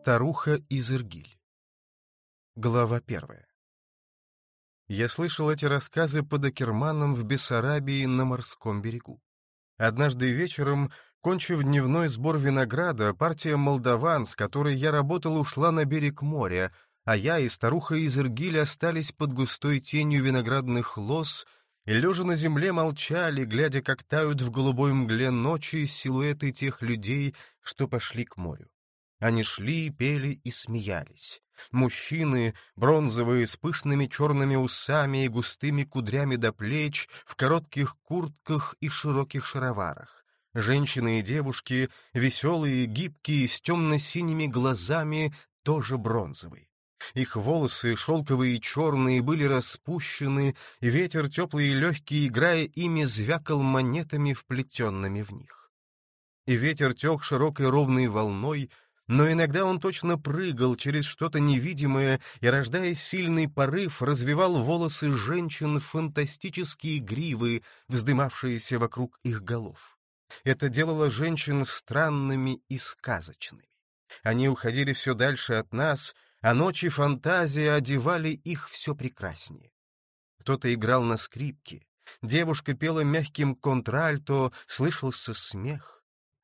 Старуха из Иргиль. Глава первая. Я слышал эти рассказы под Акерманом в Бессарабии на морском берегу. Однажды вечером, кончив дневной сбор винограда, партия молдаван, с которой я работал, ушла на берег моря, а я и старуха из Иргиль остались под густой тенью виноградных лоз и, лежа на земле, молчали, глядя, как тают в голубой мгле ночи силуэты тех людей, что пошли к морю. Они шли, пели и смеялись. Мужчины, бронзовые, с пышными черными усами и густыми кудрями до плеч, в коротких куртках и широких шароварах. Женщины и девушки, веселые, гибкие, с темно-синими глазами, тоже бронзовые. Их волосы, шелковые и черные, были распущены, и ветер, теплый и легкий, играя ими, звякал монетами, вплетенными в них. И ветер тек широкой ровной волной, но иногда он точно прыгал через что-то невидимое и, рождая сильный порыв, развивал волосы женщин фантастические гривы, вздымавшиеся вокруг их голов. Это делало женщин странными и сказочными. Они уходили все дальше от нас, а ночи фантазии одевали их все прекраснее. Кто-то играл на скрипке, девушка пела мягким контральто, слышался смех.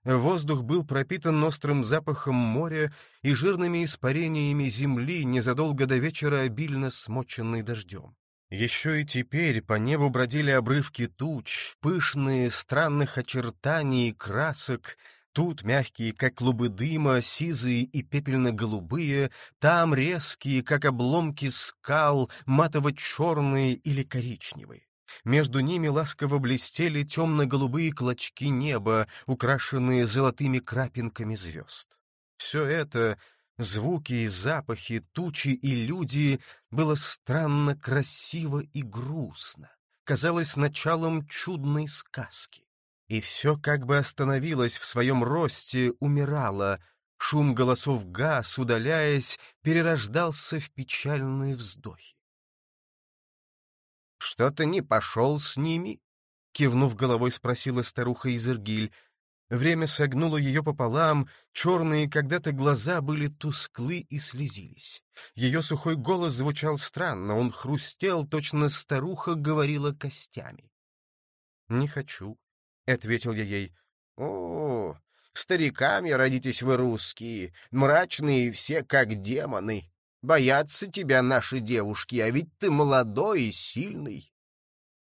Воздух был пропитан острым запахом моря и жирными испарениями земли, незадолго до вечера обильно смоченной дождем. Еще и теперь по небу бродили обрывки туч, пышные, странных очертаний и красок, тут мягкие, как клубы дыма, сизые и пепельно-голубые, там резкие, как обломки скал, матово-черные или коричневые. Между ними ласково блестели темно-голубые клочки неба, украшенные золотыми крапинками звезд. Все это, звуки и запахи, тучи и люди, было странно красиво и грустно, казалось началом чудной сказки. И все как бы остановилось в своем росте, умирало, шум голосов газ, удаляясь, перерождался в печальные вздохи. Что-то не пошел с ними? Кивнув головой, спросила старуха из Иргиль. Время согнуло ее пополам, черные когда-то глаза были тусклы и слезились. Ее сухой голос звучал странно, он хрустел, точно старуха говорила костями. «Не хочу», — ответил я ей. «О, стариками родитесь вы русские, мрачные все как демоны. Боятся тебя наши девушки, а ведь ты молодой и сильный.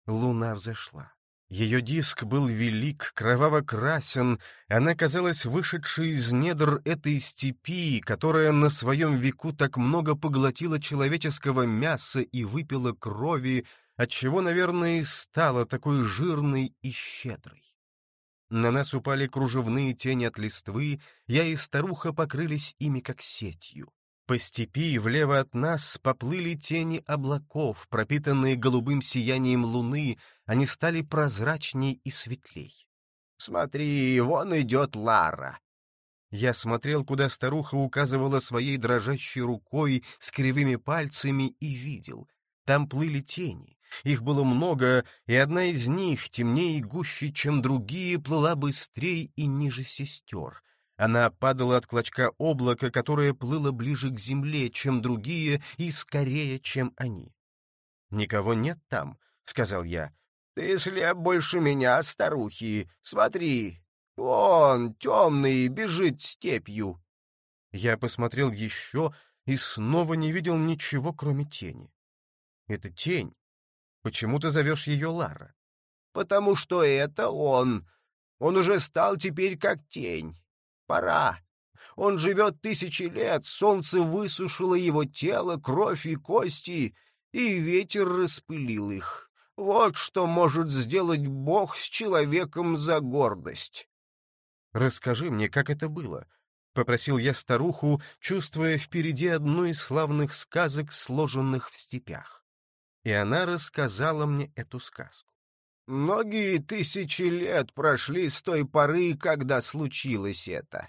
Луна взошла. Ее диск был велик, кроваво-красен, она казалась вышедшей из недр этой степи, которая на своем веку так много поглотила человеческого мяса и выпила крови, отчего, наверное, и стала такой жирной и щедрой. На нас упали кружевные тени от листвы, я и старуха покрылись ими как сетью. По степи влево от нас поплыли тени облаков, пропитанные голубым сиянием луны, они стали прозрачней и светлей. «Смотри, вон идет Лара!» Я смотрел, куда старуха указывала своей дрожащей рукой с кривыми пальцами и видел. Там плыли тени. Их было много, и одна из них, темнее и гуще, чем другие, плыла быстрее и ниже сестер. Она падала от клочка облака, которое плыло ближе к земле, чем другие, и скорее, чем они. «Никого нет там», — сказал я. «Ты слеп больше меня, старухи. Смотри, он, темный, бежит степью». Я посмотрел еще и снова не видел ничего, кроме тени. «Это тень. Почему ты зовешь ее Лара?» «Потому что это он. Он уже стал теперь как тень. Пора. Он живет тысячи лет, солнце высушило его тело, кровь и кости, и ветер распылил их. Вот что может сделать Бог с человеком за гордость. «Расскажи мне, как это было?» — попросил я старуху, чувствуя впереди одну из славных сказок, сложенных в степях. И она рассказала мне эту сказку. Многие тысячи лет прошли с той поры, когда случилось это.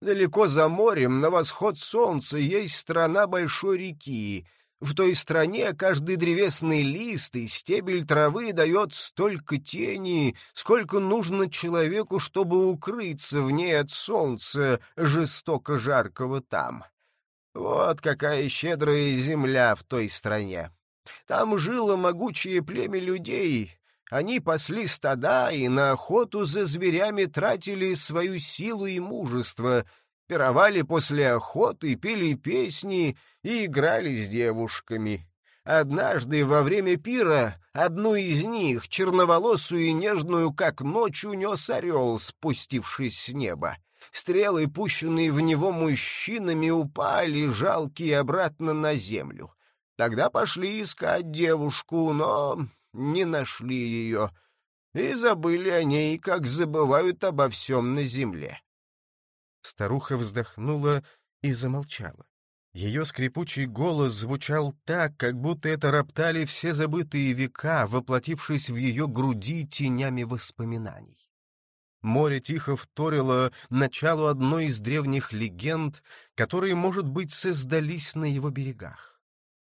Далеко за морем, на восход солнца, есть страна большой реки. В той стране каждый древесный лист и стебель травы дает столько тени, сколько нужно человеку, чтобы укрыться в ней от солнца, жестоко жаркого там. Вот какая щедрая земля в той стране. Там жило могучее племя людей. Они пасли стада и на охоту за зверями тратили свою силу и мужество — пировали после охоты, пели песни и играли с девушками. Однажды во время пира одну из них, черноволосую и нежную, как ночь, унес орел, спустившись с неба. Стрелы, пущенные в него мужчинами, упали, жалкие, обратно на землю. Тогда пошли искать девушку, но не нашли ее, и забыли о ней, как забывают обо всем на земле. Старуха вздохнула и замолчала. Ее скрипучий голос звучал так, как будто это роптали все забытые века, воплотившись в ее груди тенями воспоминаний. Море тихо вторило началу одной из древних легенд, которые, может быть, создались на его берегах.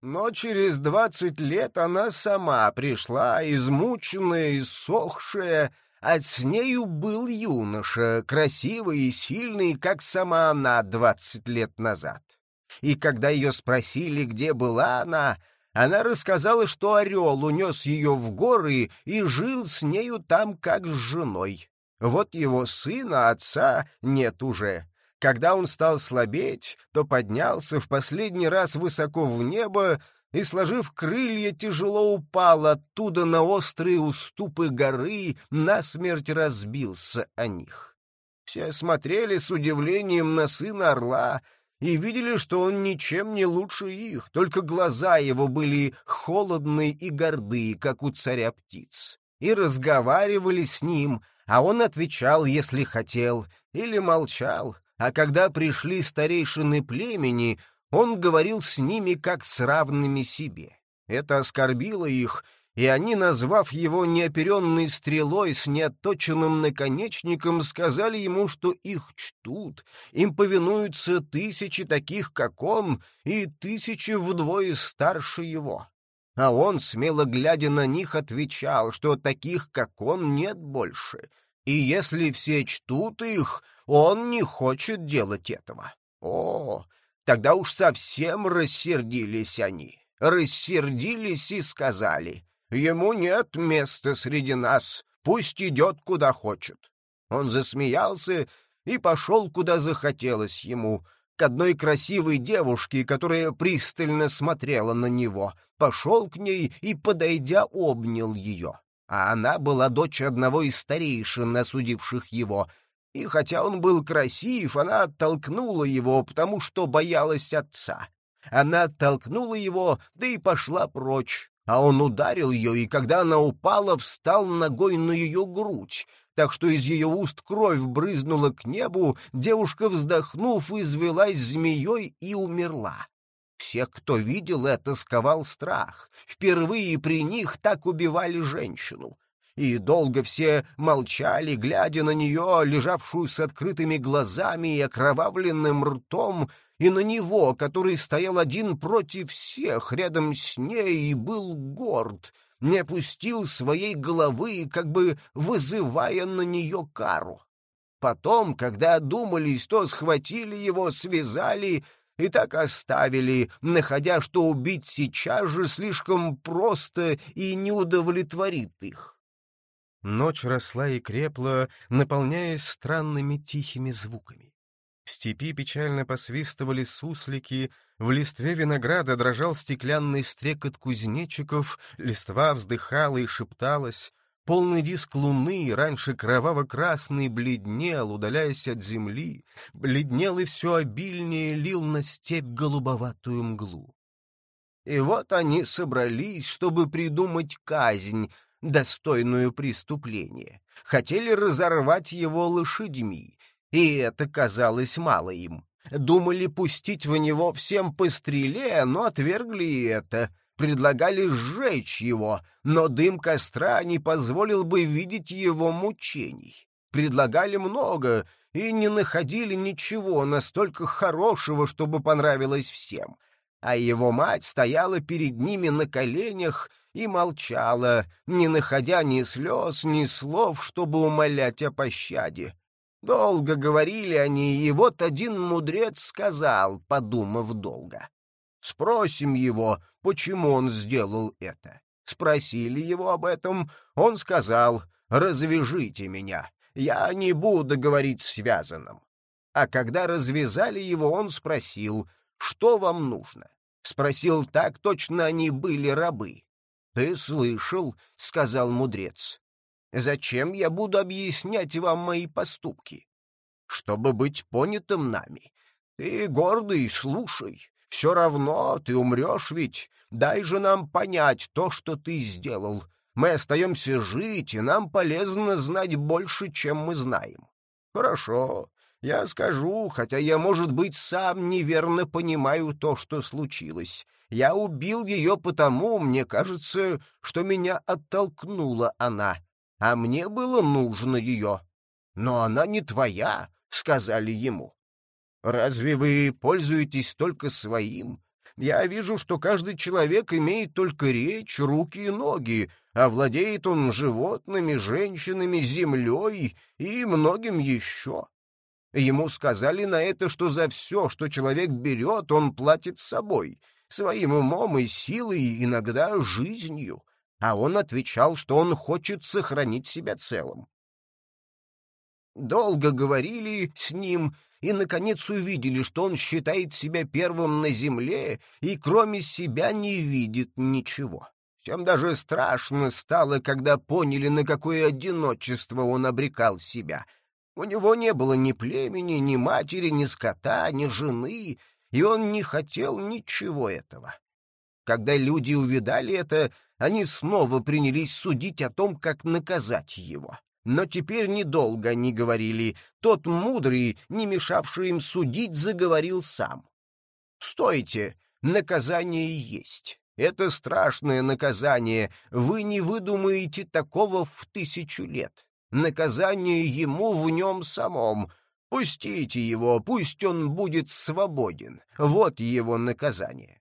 Но через двадцать лет она сама пришла, измученная и сохшая, а с нею был юноша, красивый и сильный, как сама она двадцать лет назад. И когда ее спросили, где была она, она рассказала, что орел унес ее в горы и жил с нею там, как с женой. Вот его сына, отца, нет уже. Когда он стал слабеть, то поднялся в последний раз высоко в небо и, сложив крылья, тяжело упал оттуда на острые уступы горы, насмерть разбился о них. Все смотрели с удивлением на сына орла и видели, что он ничем не лучше их, только глаза его были холодные и гордые, как у царя птиц, и разговаривали с ним, а он отвечал, если хотел, или молчал, а когда пришли старейшины племени, он говорил с ними как с равными себе. Это оскорбило их, и они, назвав его неоперенной стрелой с неотточенным наконечником, сказали ему, что их чтут, им повинуются тысячи таких, как он, и тысячи вдвое старше его. А он, смело глядя на них, отвечал, что таких, как он, нет больше, и если все чтут их, он не хочет делать этого. О, Тогда уж совсем рассердились они. Рассердились и сказали, ему нет места среди нас, пусть идет куда хочет. Он засмеялся и пошел, куда захотелось ему, к одной красивой девушке, которая пристально смотрела на него, пошел к ней и, подойдя, обнял ее. А она была дочь одного из старейшин, осудивших его, и хотя он был красив, она оттолкнула его, потому что боялась отца. Она оттолкнула его, да и пошла прочь. А он ударил ее, и когда она упала, встал ногой на ее грудь, так что из ее уст кровь брызнула к небу, девушка, вздохнув, извелась змеей и умерла. Всех, кто видел это, сковал страх. Впервые при них так убивали женщину и долго все молчали, глядя на нее, лежавшую с открытыми глазами и окровавленным ртом, и на него, который стоял один против всех, рядом с ней, и был горд, не опустил своей головы, как бы вызывая на нее кару. Потом, когда одумались, то схватили его, связали и так оставили, находя, что убить сейчас же слишком просто и не удовлетворит их. Ночь росла и крепла, наполняясь странными тихими звуками. В степи печально посвистывали суслики, в листве винограда дрожал стеклянный стрекот кузнечиков, листва вздыхала и шепталась, полный диск луны, раньше кроваво-красный, бледнел, удаляясь от земли, бледнел и все обильнее лил на степь голубоватую мглу. И вот они собрались, чтобы придумать казнь, достойную преступления, хотели разорвать его лошадьми, и это казалось мало им. Думали пустить в него всем по стреле, но отвергли это. Предлагали сжечь его, но дым костра не позволил бы видеть его мучений. Предлагали много и не находили ничего настолько хорошего, чтобы понравилось всем. а его мать стояла перед ними на коленях и молчала, не находя ни слез, ни слов, чтобы умолять о пощаде. Долго говорили они, и вот один мудрец сказал, подумав долго. Спросим его, почему он сделал это. Спросили его об этом, он сказал, «Развяжите меня, я не буду говорить связанным». А когда развязали его, он спросил, «Что вам нужно?» Спросил так, точно они были рабы. «Ты слышал», — сказал мудрец. «Зачем я буду объяснять вам мои поступки? Чтобы быть понятым нами. Ты гордый, слушай. Все равно ты умрешь ведь. Дай же нам понять то, что ты сделал. Мы остаемся жить, и нам полезно знать больше, чем мы знаем. Хорошо, я скажу, хотя я, может быть, сам неверно понимаю то, что случилось. Я убил ее потому, мне кажется, что меня оттолкнула она, а мне было нужно ее. Но она не твоя, — сказали ему. Разве вы пользуетесь только своим? Я вижу, что каждый человек имеет только речь, руки и ноги, а владеет он животными, женщинами, землей и многим еще. Ему сказали на это, что за все, что человек берет, он платит собой — своим умом и силой, иногда жизнью, а он отвечал, что он хочет сохранить себя целым. Долго говорили с ним и, наконец, увидели, что он считает себя первым на земле и кроме себя не видит ничего. Чем даже страшно стало, когда поняли, на какое одиночество он обрекал себя. У него не было ни племени, ни матери, ни скота, ни жены, и он не хотел ничего этого. Когда люди увидали это, они снова принялись судить о том, как наказать его. Но теперь недолго они говорили. Тот мудрый, не мешавший им судить, заговорил сам. «Стойте! Наказание есть. Это страшное наказание. Вы не выдумаете такого в тысячу лет. Наказание ему в нем самом. Пустите его, пусть он будет свободен. Вот его наказание.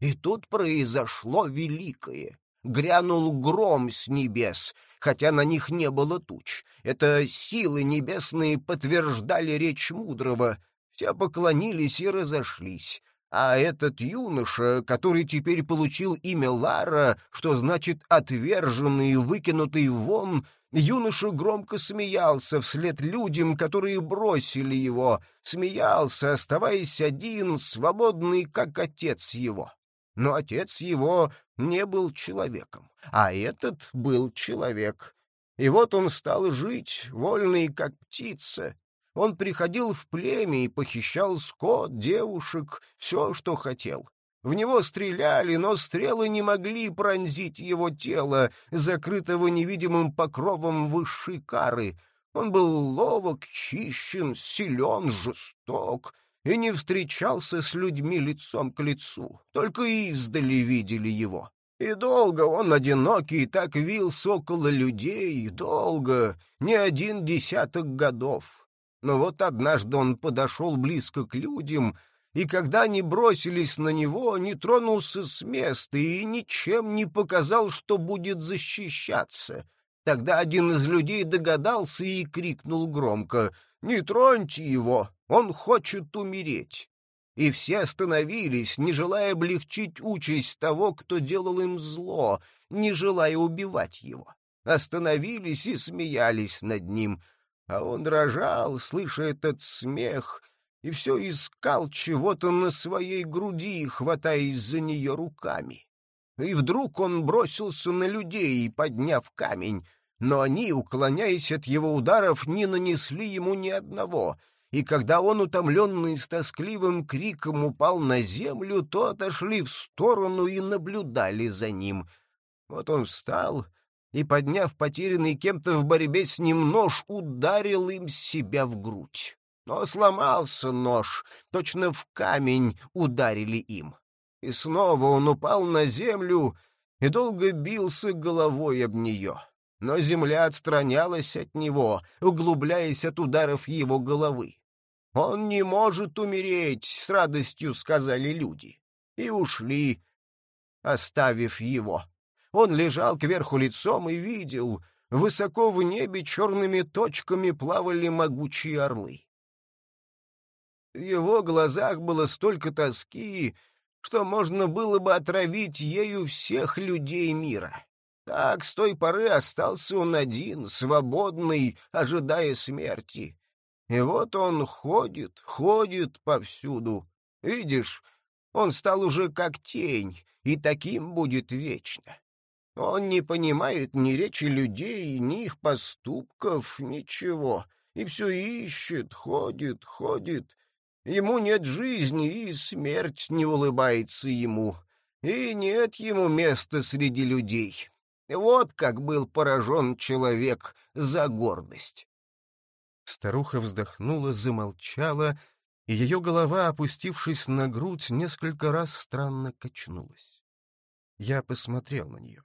И тут произошло великое. Грянул гром с небес, хотя на них не было туч. Это силы небесные подтверждали речь мудрого. Все поклонились и разошлись. А этот юноша, который теперь получил имя Лара, что значит «отверженный выкинутый вон», Юноша громко смеялся вслед людям, которые бросили его, смеялся, оставаясь один, свободный, как отец его. Но отец его не был человеком, а этот был человек. И вот он стал жить, вольный, как птица. Он приходил в племя и похищал скот, девушек, все, что хотел. В него стреляли, но стрелы не могли пронзить его тело, закрытого невидимым покровом высшей кары. Он был ловок, хищен, силен, жесток и не встречался с людьми лицом к лицу, только издали видели его. И долго он одинокий так вился около людей, долго, не один десяток годов. Но вот однажды он подошел близко к людям — и когда они бросились на него, не тронулся с места и ничем не показал, что будет защищаться. Тогда один из людей догадался и крикнул громко «Не троньте его, он хочет умереть!» И все остановились, не желая облегчить участь того, кто делал им зло, не желая убивать его. Остановились и смеялись над ним, а он дрожал, слыша этот смех, и все искал чего-то на своей груди, хватаясь за нее руками. И вдруг он бросился на людей, подняв камень, но они, уклоняясь от его ударов, не нанесли ему ни одного, и когда он, утомленный с тоскливым криком, упал на землю, то отошли в сторону и наблюдали за ним. Вот он встал и, подняв потерянный кем-то в борьбе с ним нож, ударил им себя в грудь. Но сломался нож, точно в камень ударили им. И снова он упал на землю и долго бился головой об нее. Но земля отстранялась от него, углубляясь от ударов его головы. «Он не может умереть», — с радостью сказали люди. и ушли, оставив его. Он лежал кверху лицом и видел, высоко в небе черными точками плавали могучие орлы. В его глазах было столько тоски, что можно было бы отравить ею всех людей мира. Так с той поры остался он один, свободный, ожидая смерти. И вот он ходит, ходит повсюду. Видишь, он стал уже как тень, и таким будет вечно. Он не понимает ни речи людей, ни их поступков, ничего, и все ищет, ходит, ходит. Ему нет жизни, и смерть не улыбается ему, и нет ему места среди людей. Вот как был поражен человек за гордость. Старуха вздохнула, замолчала, и ее голова, опустившись на грудь, несколько раз странно качнулась. Я посмотрел на нее.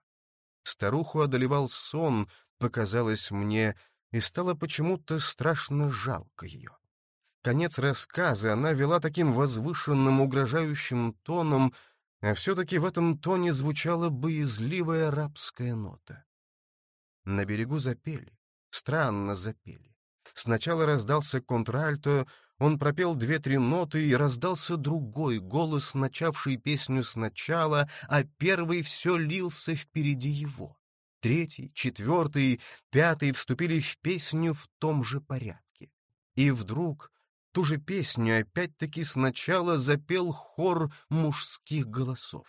Старуху одолевал сон, показалось мне, и стало почему-то страшно жалко ее. Конец рассказа она вела таким возвышенным, угрожающим тоном, а все-таки в этом тоне звучала боязливая арабская нота. На берегу запели, странно запели. Сначала раздался контральто, он пропел две-три ноты, и раздался другой голос, начавший песню сначала, а первый все лился впереди его. Третий, четвертый, пятый вступили в песню в том же порядке. И вдруг ту же песню опять-таки сначала запел хор мужских голосов.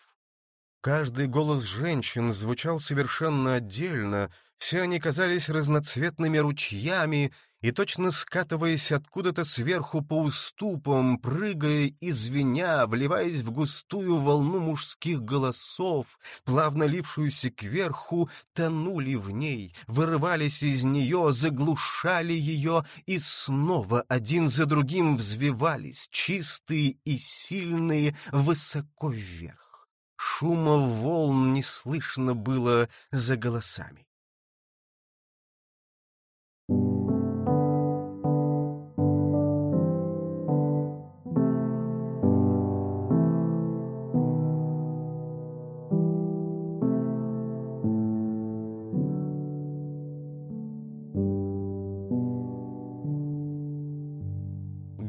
Каждый голос женщин звучал совершенно отдельно, все они казались разноцветными ручьями, и, точно скатываясь откуда-то сверху по уступам, прыгая и звеня, вливаясь в густую волну мужских голосов, плавно лившуюся кверху, тонули в ней, вырывались из нее, заглушали ее и снова один за другим взвивались, чистые и сильные, высоко вверх. Шума волн не слышно было за голосами.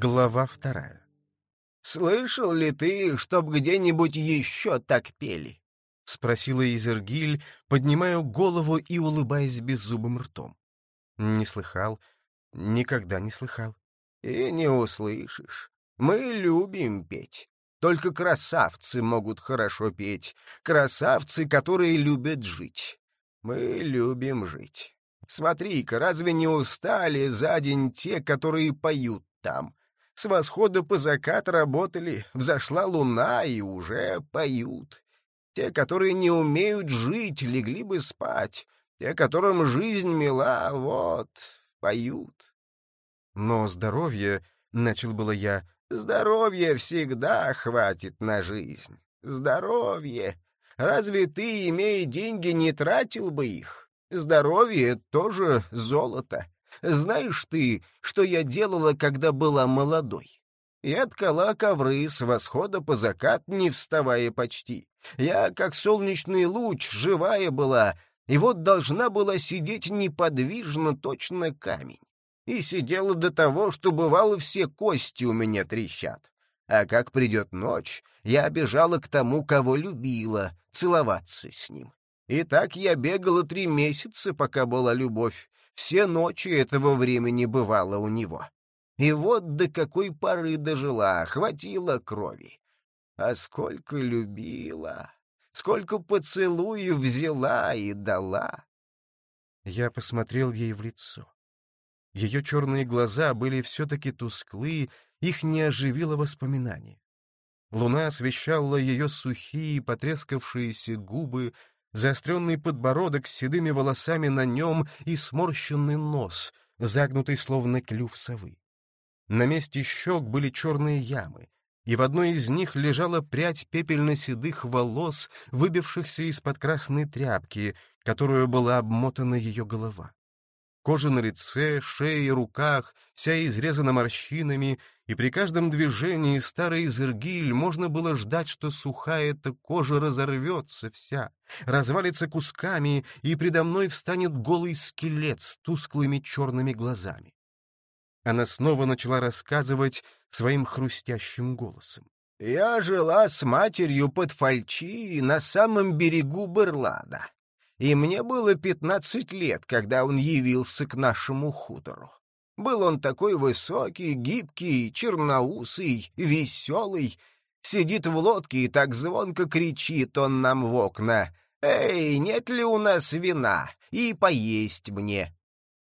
Глава вторая. «Слышал ли ты, чтоб где-нибудь еще так пели?» — спросила Изергиль, поднимая голову и улыбаясь беззубым ртом. «Не слыхал, никогда не слыхал». «И не услышишь. Мы любим петь. Только красавцы могут хорошо петь. Красавцы, которые любят жить. Мы любим жить. Смотри-ка, разве не устали за день те, которые поют там? С восхода по закат работали, взошла луна и уже поют. Те, которые не умеют жить, легли бы спать. Те, которым жизнь мила, вот, поют. Но здоровье, — начал было я, — здоровье всегда хватит на жизнь. Здоровье. Разве ты, имея деньги, не тратил бы их? Здоровье тоже золото. Знаешь ты, что я делала, когда была молодой? Я ткала ковры с восхода по закат, не вставая почти. Я, как солнечный луч, живая была, и вот должна была сидеть неподвижно, точно камень. И сидела до того, что бывало все кости у меня трещат. А как придет ночь, я бежала к тому, кого любила, целоваться с ним. И так я бегала три месяца, пока была любовь, все ночи этого времени бывало у него. И вот до какой поры дожила, хватило крови. А сколько любила, сколько поцелуев взяла и дала. Я посмотрел ей в лицо. Ее черные глаза были все-таки тусклы, их не оживило воспоминание. Луна освещала ее сухие, потрескавшиеся губы, заостренный подбородок с седыми волосами на нем и сморщенный нос, загнутый словно клюв совы. На месте щек были черные ямы, и в одной из них лежала прядь пепельно-седых волос, выбившихся из-под красной тряпки, которую была обмотана ее голова. Кожа на лице, шее руках, вся изрезана морщинами, и при каждом движении старый Зергиль можно было ждать, что сухая эта кожа разорвется вся, развалится кусками, и предо мной встанет голый скелет с тусклыми черными глазами. Она снова начала рассказывать своим хрустящим голосом. «Я жила с матерью под Фальчи на самом берегу Берлада, и мне было пятнадцать лет, когда он явился к нашему хутору. Был он такой высокий, гибкий, черноусый, веселый. Сидит в лодке и так звонко кричит он нам в окна. «Эй, нет ли у нас вина? И поесть мне!»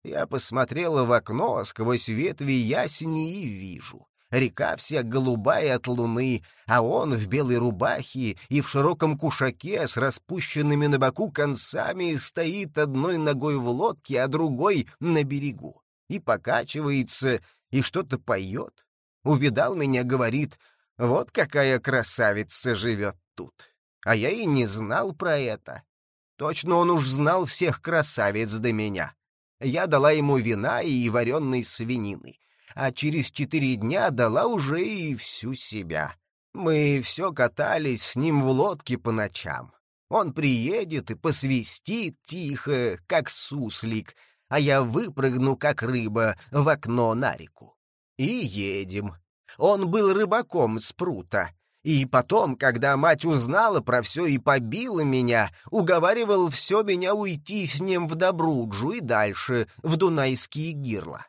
Я посмотрела в окно сквозь ветви ясени и вижу. Река вся голубая от луны, а он в белой рубахе и в широком кушаке с распущенными на боку концами стоит одной ногой в лодке, а другой на берегу и покачивается, и что-то поет. Увидал меня, говорит, вот какая красавица живет тут. А я и не знал про это. Точно он уж знал всех красавиц до меня. Я дала ему вина и вареной свинины, а через четыре дня дала уже и всю себя. Мы все катались с ним в лодке по ночам. Он приедет и посвистит тихо, как суслик, а я выпрыгну, как рыба, в окно на реку. И едем. Он был рыбаком с прута. И потом, когда мать узнала про все и побила меня, уговаривал все меня уйти с ним в Добруджу и дальше, в Дунайские гирла.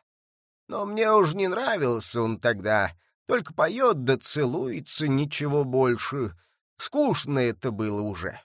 Но мне уж не нравился он тогда, только поет да целуется, ничего больше. Скучно это было уже.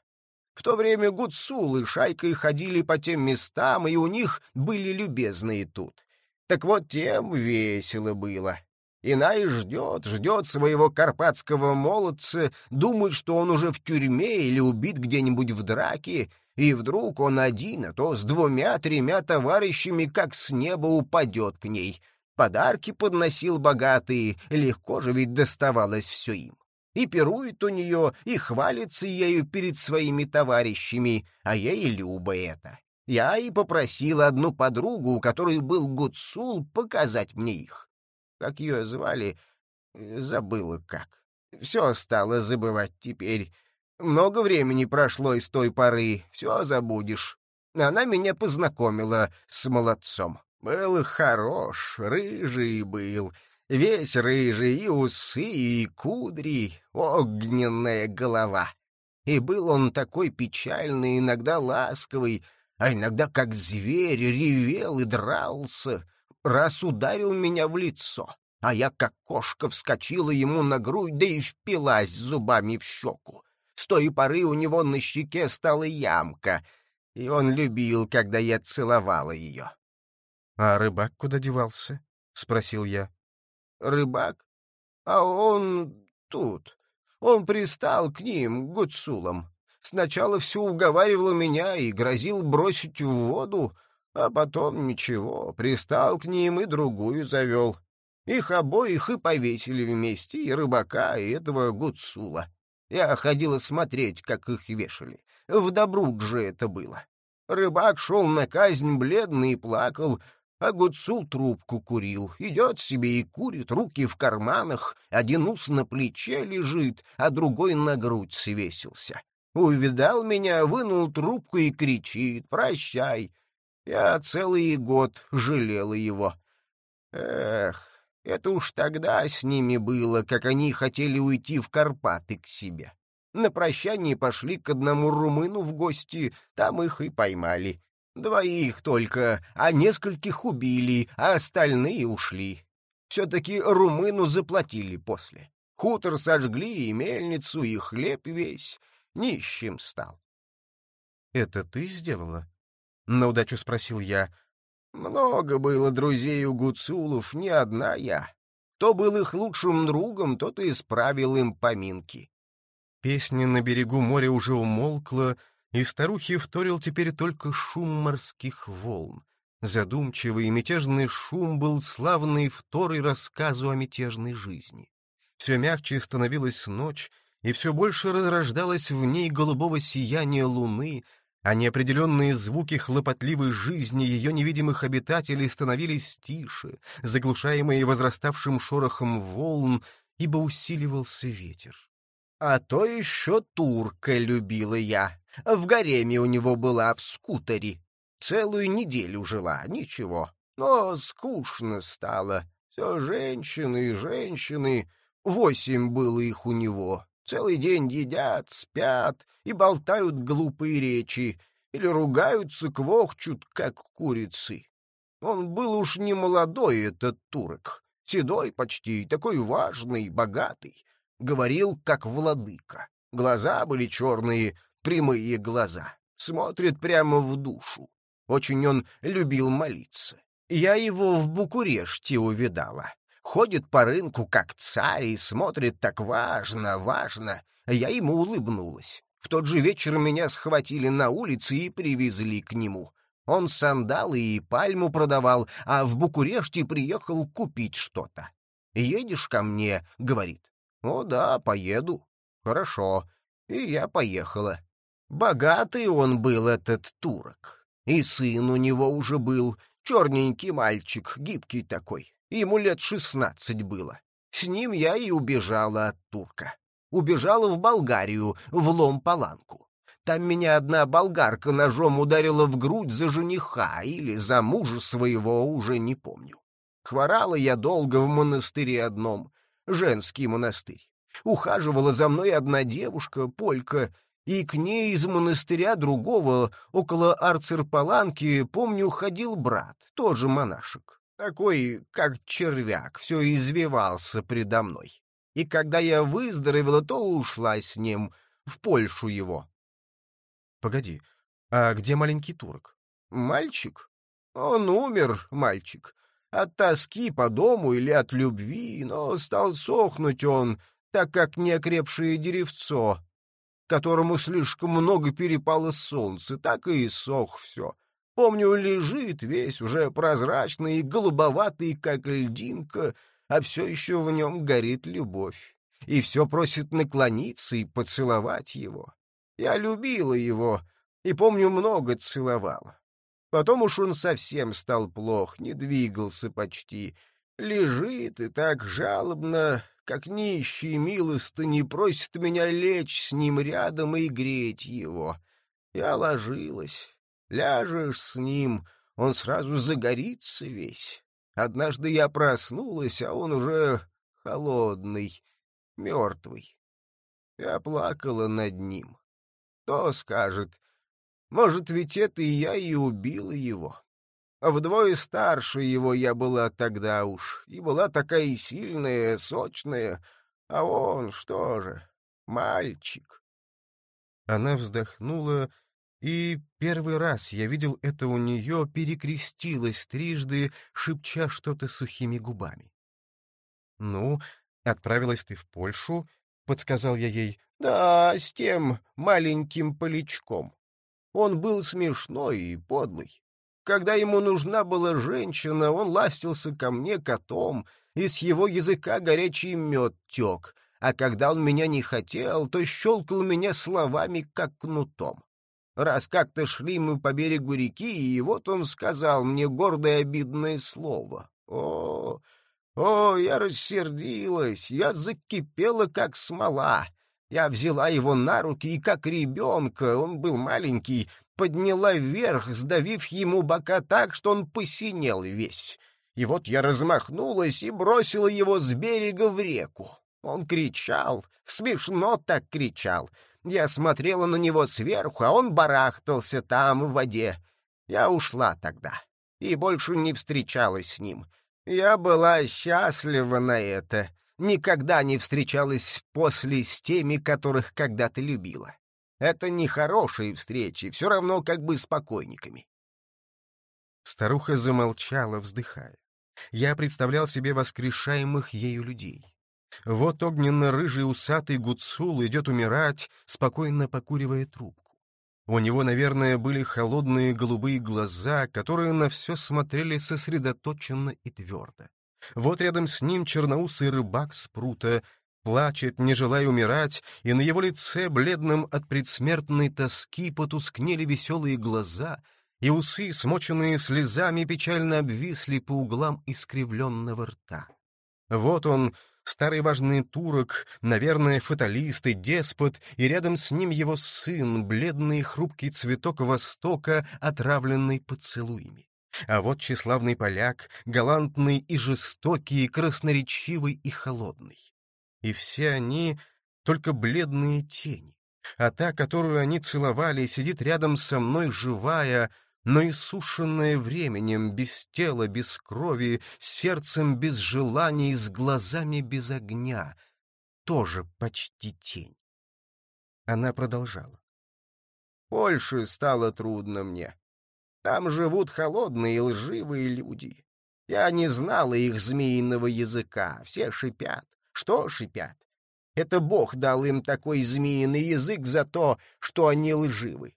В то время Гуцул и Шайкой ходили по тем местам, и у них были любезные тут. Так вот тем весело было. Иная ждет, ждет своего карпатского молодца, думает, что он уже в тюрьме или убит где-нибудь в драке, и вдруг он один, а то с двумя-тремя товарищами, как с неба упадет к ней. Подарки подносил богатые, легко же ведь доставалось все им и пирует у нее, и хвалится ею перед своими товарищами, а ей любо это. Я и попросил одну подругу, у которой был Гуцул, показать мне их. Как ее звали, забыла как. Все стало забывать теперь. Много времени прошло с той поры, все забудешь. Она меня познакомила с молодцом. Был хорош, рыжий был, Весь рыжий, и усы, и кудри, огненная голова. И был он такой печальный, иногда ласковый, а иногда как зверь ревел и дрался. Раз ударил меня в лицо, а я как кошка вскочила ему на грудь, да и впилась зубами в щеку. С той поры у него на щеке стала ямка, и он любил, когда я целовала ее. — А рыбак куда девался? — спросил я рыбак, а он тут. Он пристал к ним, гуцулам. Сначала все уговаривал меня и грозил бросить в воду, а потом ничего, пристал к ним и другую завел. Их обоих и повесили вместе, и рыбака, и этого гуцула. Я ходила смотреть, как их вешали. В Добрук же это было. Рыбак шел на казнь бледный и плакал, а Гуцул трубку курил. Идет себе и курит, руки в карманах, один ус на плече лежит, а другой на грудь свесился. Увидал меня, вынул трубку и кричит «Прощай!» Я целый год жалела его. Эх, это уж тогда с ними было, как они хотели уйти в Карпаты к себе. На прощание пошли к одному румыну в гости, там их и поймали. Двоих только, а нескольких убили, а остальные ушли. Все-таки румыну заплатили после. Хутор сожгли, и мельницу, и хлеб весь. Нищим стал. — Это ты сделала? — на удачу спросил я. — Много было друзей у гуцулов, не одна я. Кто был их лучшим другом, тот и исправил им поминки. Песня на берегу моря уже умолкла, и старухи вторил теперь только шум морских волн. Задумчивый и мятежный шум был славный второй рассказу о мятежной жизни. Все мягче становилась ночь, и все больше разрождалось в ней голубого сияния луны, а неопределенные звуки хлопотливой жизни ее невидимых обитателей становились тише, заглушаемые возраставшим шорохом волн, ибо усиливался ветер. А то еще турка любила я. В гареме у него была в скутере. Целую неделю жила, ничего. Но скучно стало. Все женщины и женщины. Восемь было их у него. Целый день едят, спят и болтают глупые речи, или ругаются, квохчут, как курицы. Он был уж не молодой, этот турок, седой почти, такой важный, богатый. Говорил, как владыка. Глаза были черные, прямые глаза. Смотрит прямо в душу. Очень он любил молиться. Я его в Букуреште увидала. Ходит по рынку, как царь, и смотрит так важно, важно. Я ему улыбнулась. В тот же вечер меня схватили на улице и привезли к нему. Он сандалы и пальму продавал, а в Букуреште приехал купить что-то. «Едешь ко мне?» — говорит. «О да, поеду». «Хорошо». И я поехала. Богатый он был, этот турок. И сын у него уже был, черненький мальчик, гибкий такой. Ему лет шестнадцать было. С ним я и убежала от турка. Убежала в Болгарию, в Лом-Паланку. Там меня одна болгарка ножом ударила в грудь за жениха или за мужа своего, уже не помню. Хворала я долго в монастыре одном, женский монастырь. Ухаживала за мной одна девушка, полька, и к ней из монастыря другого, около Арцерпаланки, помню, ходил брат, тоже монашек такой, как червяк, все извивался предо мной. И когда я выздоровела, то ушла с ним в Польшу его. — Погоди, а где маленький турок? — Мальчик? Он умер, мальчик. От тоски по дому или от любви, но стал сохнуть он, так как неокрепшее деревцо, которому слишком много перепало солнце, так и сох все. Помню, лежит весь уже прозрачный и голубоватый, как льдинка, а все еще в нем горит любовь. И все просит наклониться и поцеловать его. Я любила его и, помню, много целовала. Потом уж он совсем стал плох, не двигался почти. Лежит и так жалобно, как нищий милостыни, просит меня лечь с ним рядом и греть его. Я ложилась, Ляжешь с ним, он сразу загорится весь. Однажды я проснулась, а он уже холодный, мертвый. Я плакала над ним. Кто скажет, может, ведь это и я и убила его. Вдвое старше его я была тогда уж, и была такая сильная, сочная, а он, что же, мальчик. Она вздохнула и первый раз я видел это у нее перекрестилась трижды, шепча что-то сухими губами. «Ну, отправилась ты в Польшу?» — подсказал я ей. «Да, с тем маленьким полячком. Он был смешной и подлый. Когда ему нужна была женщина, он ластился ко мне котом, и с его языка горячий мед тек, а когда он меня не хотел, то щелкал меня словами, как кнутом. Раз как-то шли мы по берегу реки, и вот он сказал мне гордое обидное слово. О, о, я рассердилась, я закипела, как смола. Я взяла его на руки, и как ребенка, он был маленький, подняла вверх, сдавив ему бока так, что он посинел весь. И вот я размахнулась и бросила его с берега в реку. Он кричал, смешно так кричал — я смотрела на него сверху, а он барахтался там, в воде. Я ушла тогда и больше не встречалась с ним. Я была счастлива на это. Никогда не встречалась после с теми, которых когда-то любила. Это не хорошие встречи, все равно как бы с покойниками. Старуха замолчала, вздыхая. Я представлял себе воскрешаемых ею людей. Вот огненно-рыжий усатый гуцул идет умирать, спокойно покуривая трубку. У него, наверное, были холодные голубые глаза, которые на все смотрели сосредоточенно и твердо. Вот рядом с ним черноусый рыбак с прута, плачет, не желая умирать, и на его лице, бледном от предсмертной тоски, потускнели веселые глаза, и усы, смоченные слезами, печально обвисли по углам искривленного рта. Вот он, старый важный турок, наверное, фаталист и деспот, и рядом с ним его сын, бледный хрупкий цветок Востока, отравленный поцелуями. А вот тщеславный поляк, галантный и жестокий, красноречивый и холодный. И все они — только бледные тени. А та, которую они целовали, сидит рядом со мной живая, но иссушенная временем, без тела, без крови, сердцем без желаний, с глазами без огня. Тоже почти тень. Она продолжала. «Больше стало трудно мне. Там живут холодные и лживые люди. Я не знала их змеиного языка, все шипят. Что шипят? Это Бог дал им такой змеиный язык за то, что они лживы.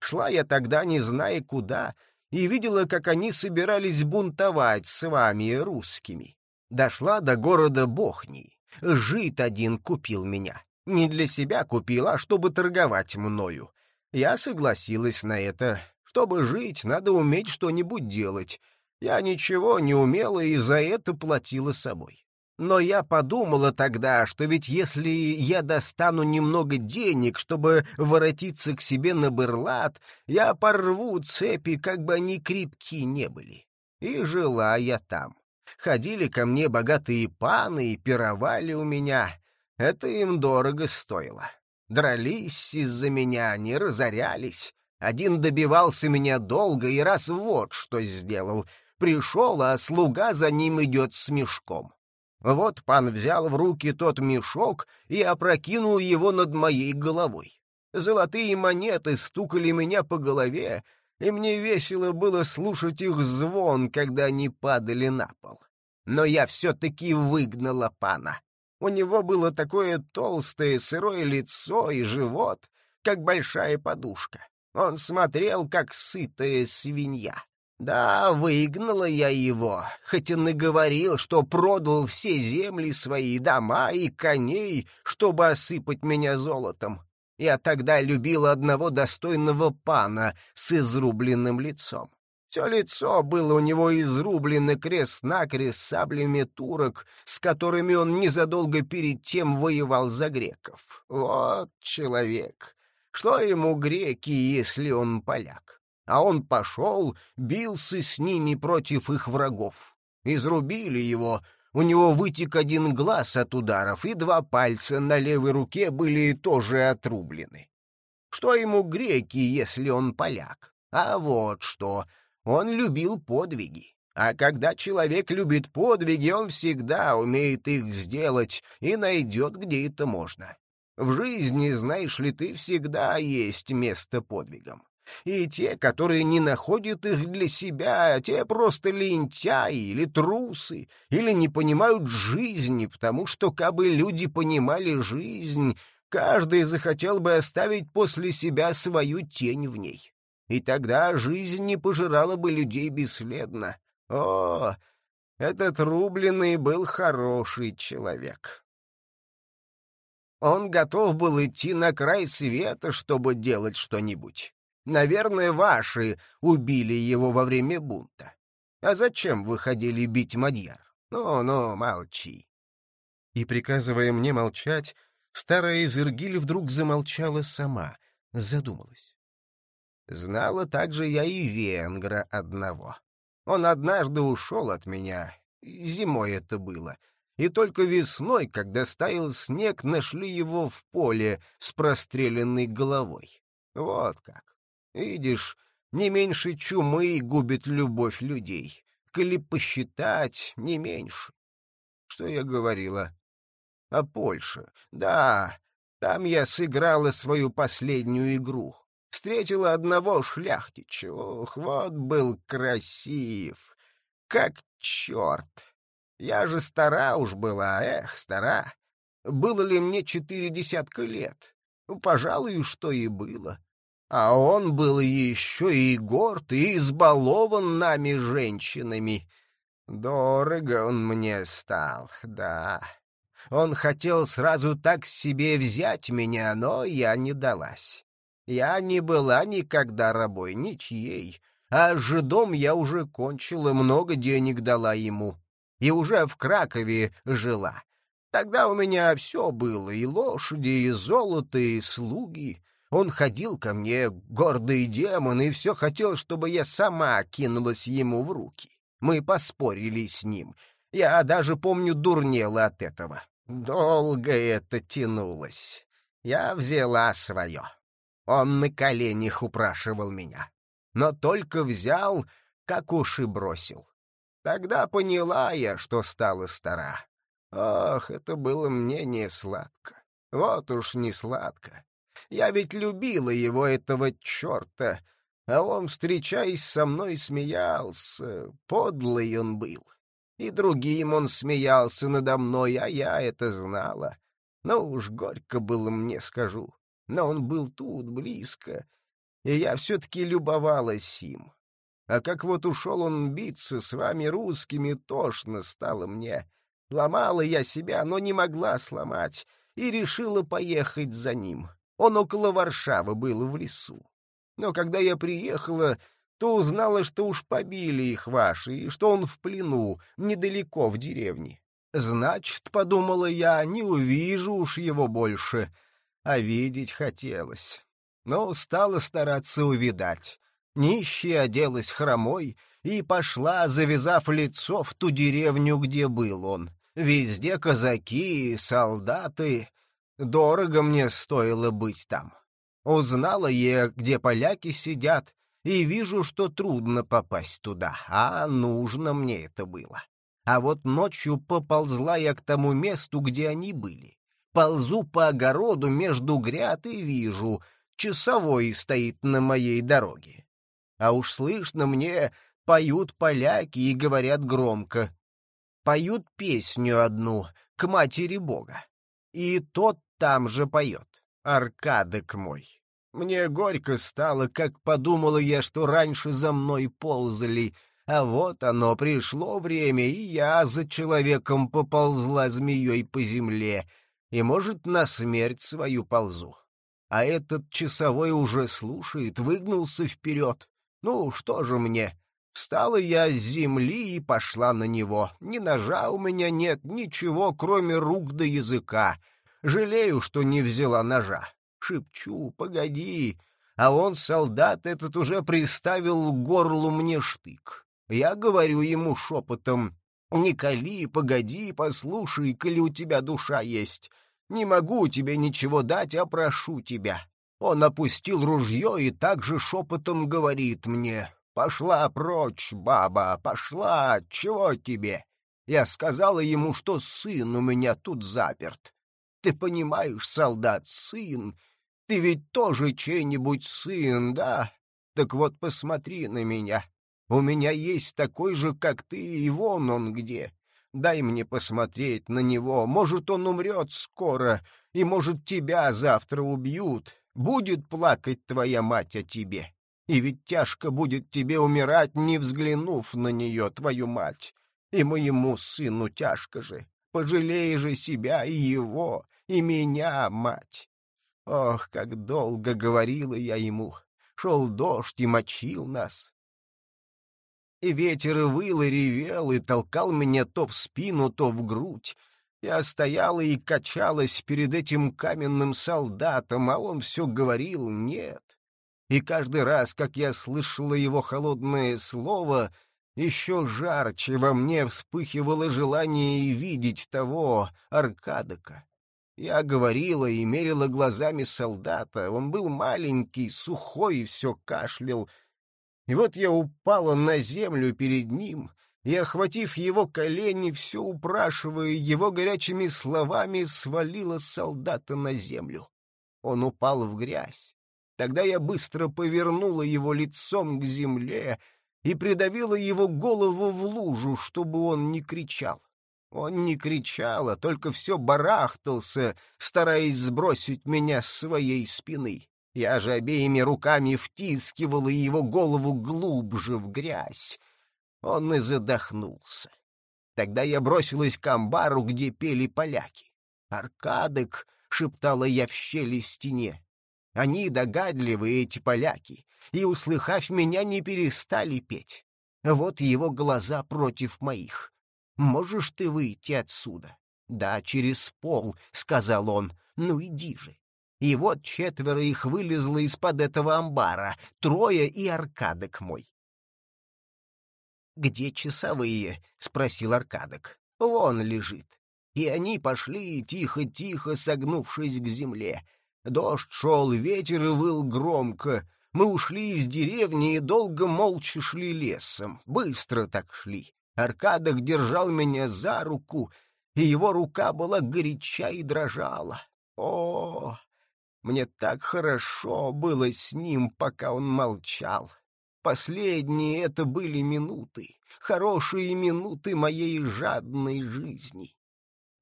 Шла я тогда, не зная куда, и видела, как они собирались бунтовать с вами, русскими. Дошла до города Бохни. Жид один купил меня. Не для себя купил, а чтобы торговать мною. Я согласилась на это. Чтобы жить, надо уметь что-нибудь делать. Я ничего не умела и за это платила собой. Но я подумала тогда, что ведь если я достану немного денег, чтобы воротиться к себе на берлат, я порву цепи, как бы они крепки не были. И жила я там. Ходили ко мне богатые паны и пировали у меня. Это им дорого стоило. Дрались из-за меня, не разорялись. Один добивался меня долго и раз вот что сделал. Пришел, а слуга за ним идет с мешком. Вот пан взял в руки тот мешок и опрокинул его над моей головой. Золотые монеты стукали меня по голове, и мне весело было слушать их звон, когда они падали на пол. Но я все-таки выгнала пана. У него было такое толстое сырое лицо и живот, как большая подушка. Он смотрел, как сытая свинья. Да, выгнала я его, хоть и говорил, что продал все земли свои, дома и коней, чтобы осыпать меня золотом. Я тогда любила одного достойного пана с изрубленным лицом. Все лицо было у него изрублено крест-накрест саблями турок, с которыми он незадолго перед тем воевал за греков. Вот человек. Что ему греки, если он поляк? А он пошел, бился с ними против их врагов. Изрубили его, у него вытек один глаз от ударов, и два пальца на левой руке были тоже отрублены. Что ему греки, если он поляк? А вот что, он любил подвиги. А когда человек любит подвиги, он всегда умеет их сделать и найдет, где это можно. В жизни, знаешь ли, ты всегда есть место подвигам и те, которые не находят их для себя, те просто лентяи или трусы, или не понимают жизни, потому что, кабы люди понимали жизнь, каждый захотел бы оставить после себя свою тень в ней. И тогда жизнь не пожирала бы людей бесследно. О, этот рубленый был хороший человек. Он готов был идти на край света, чтобы делать что-нибудь. Наверное, ваши убили его во время бунта. А зачем вы ходили бить Мадьяр? Ну-ну, молчи. И, приказывая мне молчать, старая Изыргиль вдруг замолчала сама, задумалась. Знала также я и венгра одного. Он однажды ушел от меня, зимой это было, и только весной, когда стаял снег, нашли его в поле с простреленной головой. Вот как. Видишь, не меньше чумы губит любовь людей. Коли посчитать, не меньше. Что я говорила? О Польше. Да, там я сыграла свою последнюю игру. Встретила одного шляхтича. Ох, вот был красив. Как черт. Я же стара уж была, эх, стара. Было ли мне четыре десятка лет? Ну, пожалуй, что и было. А он был еще и горд, и избалован нами, женщинами. Дорого он мне стал, да. Он хотел сразу так себе взять меня, но я не далась. Я не была никогда рабой ничьей, а жидом я уже кончила, много денег дала ему. И уже в Кракове жила. Тогда у меня все было, и лошади, и золото, и слуги. Он ходил ко мне, гордый демон, и все хотел, чтобы я сама кинулась ему в руки. Мы поспорили с ним. Я даже, помню, дурнела от этого. Долго это тянулось. Я взяла свое. Он на коленях упрашивал меня. Но только взял, как уши бросил. Тогда поняла я, что стала стара. Ах, это было мне не сладко. Вот уж не сладко. Я ведь любила его, этого черта, а он, встречаясь со мной, смеялся. Подлый он был. И другим он смеялся надо мной, а я это знала. Но уж горько было мне, скажу. Но он был тут, близко, и я все-таки любовалась им. А как вот ушел он биться с вами русскими, тошно стало мне. Ломала я себя, но не могла сломать, и решила поехать за ним. Он около Варшавы был в лесу. Но когда я приехала, то узнала, что уж побили их ваши, и что он в плену, недалеко в деревне. Значит, подумала я, не увижу уж его больше, а видеть хотелось. Но стала стараться увидать. Нищая оделась хромой и пошла, завязав лицо в ту деревню, где был он. Везде казаки, солдаты. Дорого мне стоило быть там. Узнала я, где поляки сидят, и вижу, что трудно попасть туда, а нужно мне это было. А вот ночью поползла я к тому месту, где они были. Ползу по огороду между гряд и вижу, часовой стоит на моей дороге. А уж слышно мне, поют поляки и говорят громко. Поют песню одну к матери Бога. И тот там же поет, Аркадок мой. Мне горько стало, как подумала я, что раньше за мной ползали, а вот оно пришло время, и я за человеком поползла змеей по земле, и, может, на смерть свою ползу. А этот часовой уже слушает, выгнулся вперед. Ну, что же мне? Встала я с земли и пошла на него. Ни ножа у меня нет, ничего, кроме рук до языка. Жалею, что не взяла ножа. Шепчу, погоди. А он, солдат этот, уже приставил к горлу мне штык. Я говорю ему шепотом, «Не кали, погоди, послушай, коли у тебя душа есть. Не могу тебе ничего дать, а прошу тебя. Он опустил ружье и также шепотом говорит мне, «Пошла прочь, баба, пошла, чего тебе?» Я сказала ему, что сын у меня тут заперт. Ты понимаешь, солдат, сын, ты ведь тоже чей-нибудь сын, да? Так вот посмотри на меня. У меня есть такой же, как ты, и вон он где. Дай мне посмотреть на него. Может, он умрет скоро, и, может, тебя завтра убьют. Будет плакать твоя мать о тебе. И ведь тяжко будет тебе умирать, не взглянув на нее, твою мать. И моему сыну тяжко же. Пожалей же себя и его, и меня, мать. Ох, как долго говорила я ему. Шел дождь и мочил нас. И ветер выл и ревел, и толкал меня то в спину, то в грудь. Я стояла и качалась перед этим каменным солдатом, а он все говорил «нет». И каждый раз, как я слышала его холодное слово, еще жарче во мне вспыхивало желание видеть того Аркадока. Я говорила и мерила глазами солдата. Он был маленький, сухой и все кашлял. И вот я упала на землю перед ним и, охватив его колени, все упрашивая его горячими словами, свалила солдата на землю. Он упал в грязь. Тогда я быстро повернула его лицом к земле и придавила его голову в лужу, чтобы он не кричал. Он не кричал, а только все барахтался, стараясь сбросить меня с своей спины. Я же обеими руками втискивала его голову глубже в грязь. Он и задохнулся. Тогда я бросилась к амбару, где пели поляки. «Аркадек!» — шептала я в щели стене. Они догадливые, эти поляки, и, услыхав меня, не перестали петь. Вот его глаза против моих. «Можешь ты выйти отсюда?» «Да, через пол», — сказал он. «Ну иди же». И вот четверо их вылезло из-под этого амбара, трое и аркадок мой. «Где часовые?» — спросил аркадок. «Вон лежит». И они пошли, тихо-тихо согнувшись к земле. Дождь шел, ветер выл громко. Мы ушли из деревни и долго молча шли лесом. Быстро так шли. Аркадок держал меня за руку, и его рука была горяча и дрожала. О, мне так хорошо было с ним, пока он молчал. Последние это были минуты, хорошие минуты моей жадной жизни.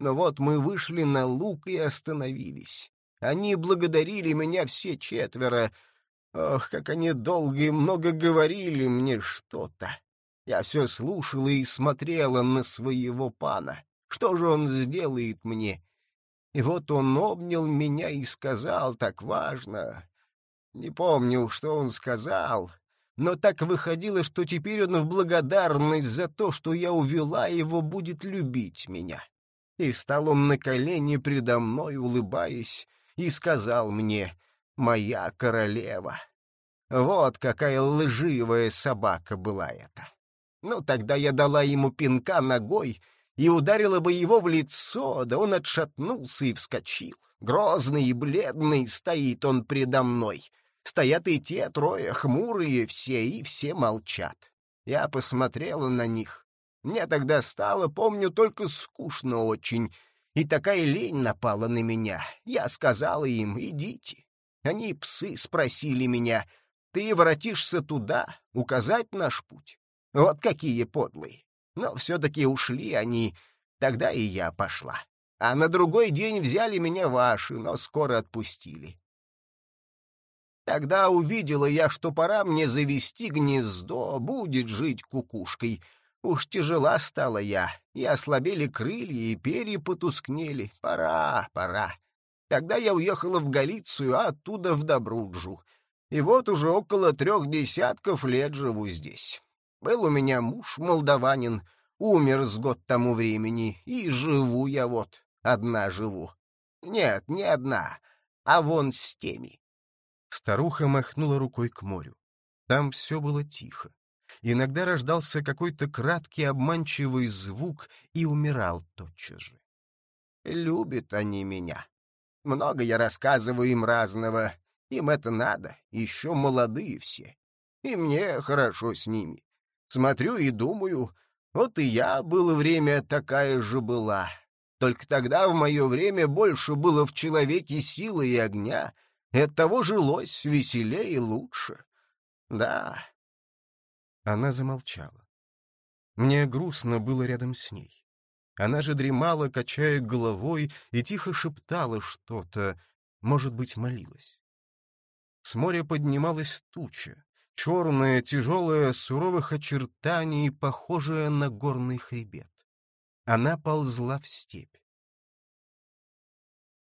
Но вот мы вышли на луг и остановились. Они благодарили меня все четверо. Ох, как они долго и много говорили мне что-то. Я все слушала и смотрела на своего пана. Что же он сделает мне? И вот он обнял меня и сказал так важно. Не помню, что он сказал, но так выходило, что теперь он в благодарность за то, что я увела его, будет любить меня. И стал он на колени предо мной, улыбаясь, и сказал мне «Моя королева». Вот какая лживая собака была эта. Ну, тогда я дала ему пинка ногой и ударила бы его в лицо, да он отшатнулся и вскочил. Грозный и бледный стоит он предо мной. Стоят и те трое, хмурые все, и все молчат. Я посмотрела на них. Мне тогда стало, помню, только скучно очень, и такая лень напала на меня. Я сказала им, идите. Они, псы, спросили меня, ты воротишься туда, указать наш путь. Вот какие подлые. Но все-таки ушли они, тогда и я пошла. А на другой день взяли меня ваши, но скоро отпустили. Тогда увидела я, что пора мне завести гнездо, будет жить кукушкой — Уж тяжела стала я, и ослабели крылья, и перья потускнели. Пора, пора. Тогда я уехала в Галицию, а оттуда в Добруджу. И вот уже около трех десятков лет живу здесь. Был у меня муж молдаванин, умер с год тому времени, и живу я вот, одна живу. Нет, не одна, а вон с теми. Старуха махнула рукой к морю. Там все было тихо. Иногда рождался какой-то краткий обманчивый звук и умирал тотчас же. Любят они меня. Много я рассказываю им разного. Им это надо, еще молодые все. И мне хорошо с ними. Смотрю и думаю, вот и я было время такая же была. Только тогда в мое время больше было в человеке силы и огня, и оттого жилось веселее и лучше. Да, она замолчала. Мне грустно было рядом с ней. Она же дремала, качая головой, и тихо шептала что-то, может быть, молилась. С моря поднималась туча, черная, тяжелая, суровых очертаний, похожая на горный хребет. Она ползла в степь.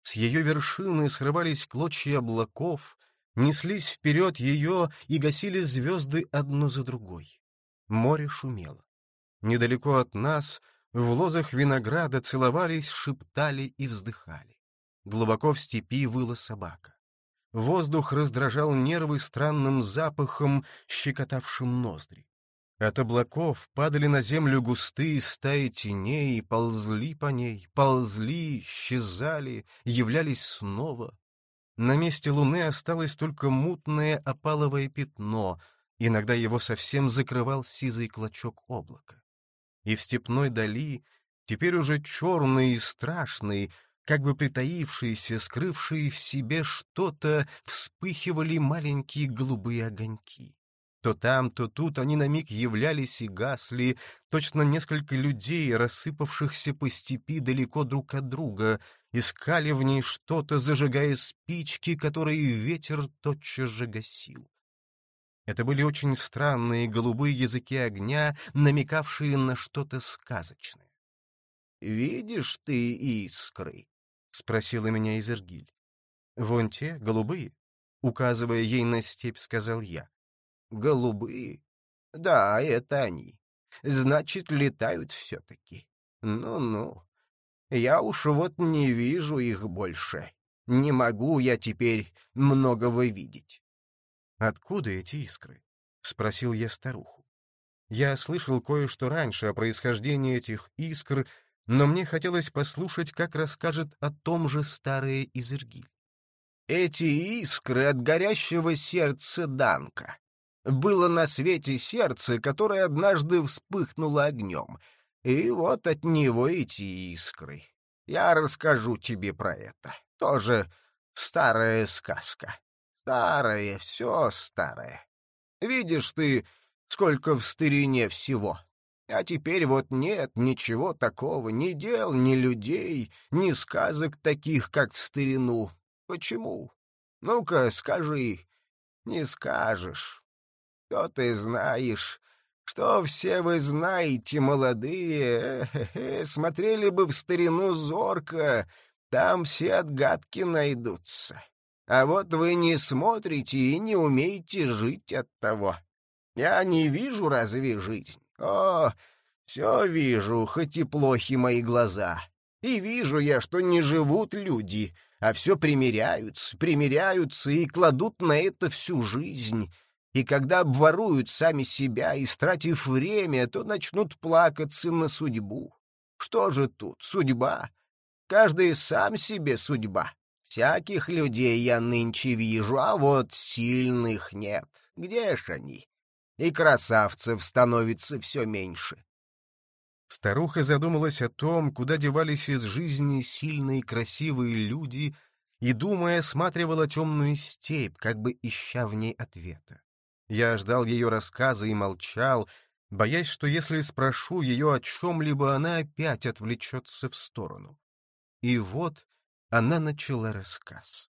С ее вершины срывались клочья облаков, неслись вперед ее и гасили звезды одну за другой. Море шумело. Недалеко от нас, в лозах винограда целовались, шептали и вздыхали. Глубоко в степи выла собака. Воздух раздражал нервы странным запахом, щекотавшим ноздри. От облаков падали на землю густые стаи теней, ползли по ней, ползли, исчезали, являлись снова, на месте луны осталось только мутное опаловое пятно, иногда его совсем закрывал сизый клочок облака. И в степной дали, теперь уже черный и страшный, как бы притаившиеся, скрывшие в себе что-то, вспыхивали маленькие голубые огоньки. То там, то тут они на миг являлись и гасли, точно несколько людей, рассыпавшихся по степи далеко друг от друга, искали в ней что-то, зажигая спички, которые ветер тотчас же гасил. Это были очень странные голубые языки огня, намекавшие на что-то сказочное. «Видишь ты искры?» —— спросила меня Изергиль. «Вон те, голубые?» — указывая ей на степь, сказал я. «Голубые? Да, это они. Значит, летают все-таки. Ну-ну. Я уж вот не вижу их больше. Не могу я теперь многого видеть». «Откуда эти искры?» — спросил я старуху. Я слышал кое-что раньше о происхождении этих искр, но мне хотелось послушать, как расскажет о том же старая Изергиль. Эти искры от горящего сердца Данка. Было на свете сердце, которое однажды вспыхнуло огнем, и вот от него эти искры. Я расскажу тебе про это. Тоже старая сказка. Старая, все старое. Видишь ты, сколько в старине всего. А теперь вот нет ничего такого, ни дел, ни людей, ни сказок таких, как в старину. Почему? Ну-ка, скажи. Не скажешь. Что ты знаешь? Что все вы знаете, молодые? Э -э -э, смотрели бы в старину зорко, там все отгадки найдутся. А вот вы не смотрите и не умеете жить от того. Я не вижу разве жизнь? О, все вижу, хоть и плохи мои глаза. И вижу я, что не живут люди, а все примиряются, примиряются и кладут на это всю жизнь. И когда обворуют сами себя, истратив время, то начнут плакаться на судьбу. Что же тут, судьба? Каждый сам себе судьба. Всяких людей я нынче вижу, а вот сильных нет. Где ж они? И красавцев становится все меньше. Старуха задумалась о том, куда девались из жизни сильные красивые люди, и, думая, осматривала темную степь, как бы ища в ней ответа. Я ждал ее рассказа и молчал, боясь, что если спрошу ее о чем-либо, она опять отвлечется в сторону. И вот она начала рассказ.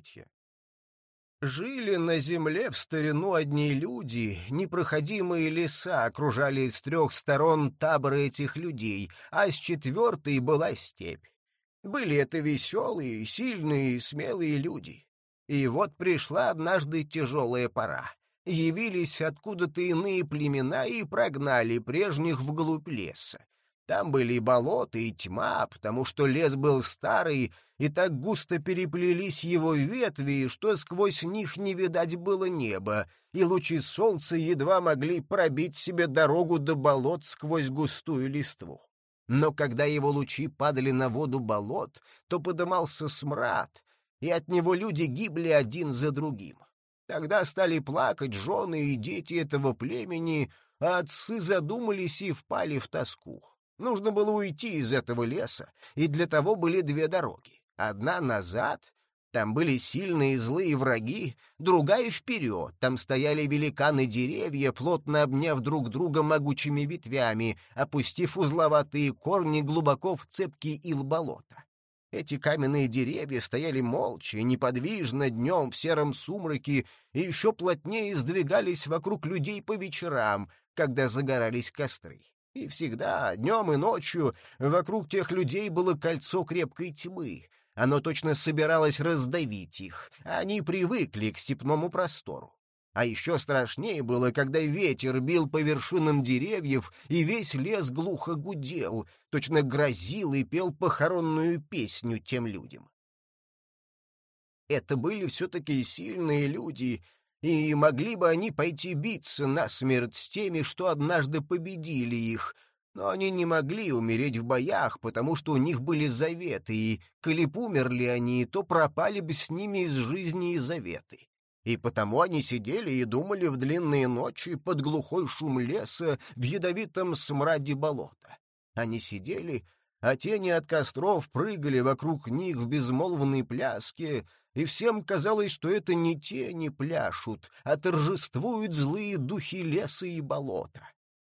Третья. Жили на земле в старину одни люди, непроходимые леса окружали с трех сторон таборы этих людей, а с четвертой была степь. Были это веселые, сильные, смелые люди. И вот пришла однажды тяжелая пора. Явились откуда-то иные племена и прогнали прежних вглубь леса. Там были и болота, и тьма, потому что лес был старый, и так густо переплелись его ветви, что сквозь них не видать было неба, и лучи солнца едва могли пробить себе дорогу до болот сквозь густую листву. Но когда его лучи падали на воду болот, то подымался смрад, и от него люди гибли один за другим. Тогда стали плакать жены и дети этого племени, а отцы задумались и впали в тоску. Нужно было уйти из этого леса, и для того были две дороги. Одна назад, там были сильные злые враги, другая вперед, там стояли великаны деревья, плотно обняв друг друга могучими ветвями, опустив узловатые корни глубоко в цепкий ил болота. Эти каменные деревья стояли молча, неподвижно днем в сером сумраке и еще плотнее сдвигались вокруг людей по вечерам, когда загорались костры. И всегда, днем и ночью, вокруг тех людей было кольцо крепкой тьмы. Оно точно собиралось раздавить их. Они привыкли к степному простору. А еще страшнее было, когда ветер бил по вершинам деревьев, и весь лес глухо гудел, точно грозил и пел похоронную песню тем людям. Это были все-таки сильные люди, и могли бы они пойти биться насмерть с теми, что однажды победили их, но они не могли умереть в боях, потому что у них были заветы, и, коли б умерли они, то пропали бы с ними из жизни и заветы. И потому они сидели и думали в длинные ночи под глухой шум леса в ядовитом смраде болота. Они сидели, а тени от костров прыгали вокруг них в безмолвной пляске, и всем казалось, что это не тени пляшут, а торжествуют злые духи леса и болота.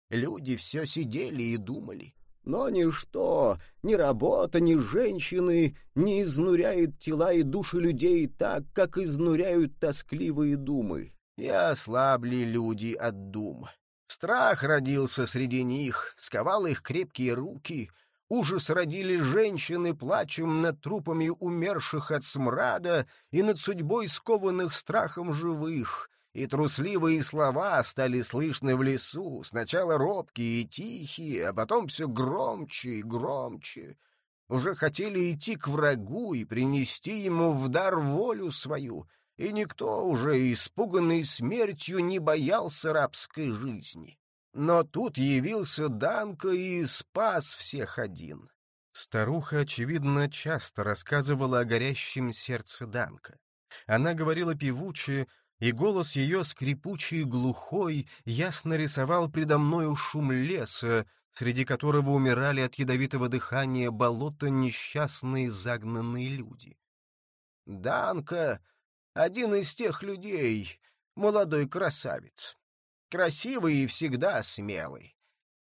Люди все сидели и думали. Но ничто, ни работа, ни женщины не изнуряет тела и души людей так, как изнуряют тоскливые думы. И ослабли люди от дум. Страх родился среди них, сковал их крепкие руки, ужас родили женщины плачем над трупами умерших от смрада и над судьбой скованных страхом живых, и трусливые слова стали слышны в лесу, сначала робкие и тихие, а потом все громче и громче. Уже хотели идти к врагу и принести ему в дар волю свою, и никто уже, испуганный смертью, не боялся рабской жизни. Но тут явился Данка и спас всех один. Старуха, очевидно, часто рассказывала о горящем сердце Данка. Она говорила певуче, и голос ее, скрипучий глухой, ясно рисовал предо мною шум леса, среди которого умирали от ядовитого дыхания болота несчастные загнанные люди. Данка — один из тех людей, молодой красавец. Красивый и всегда смелый.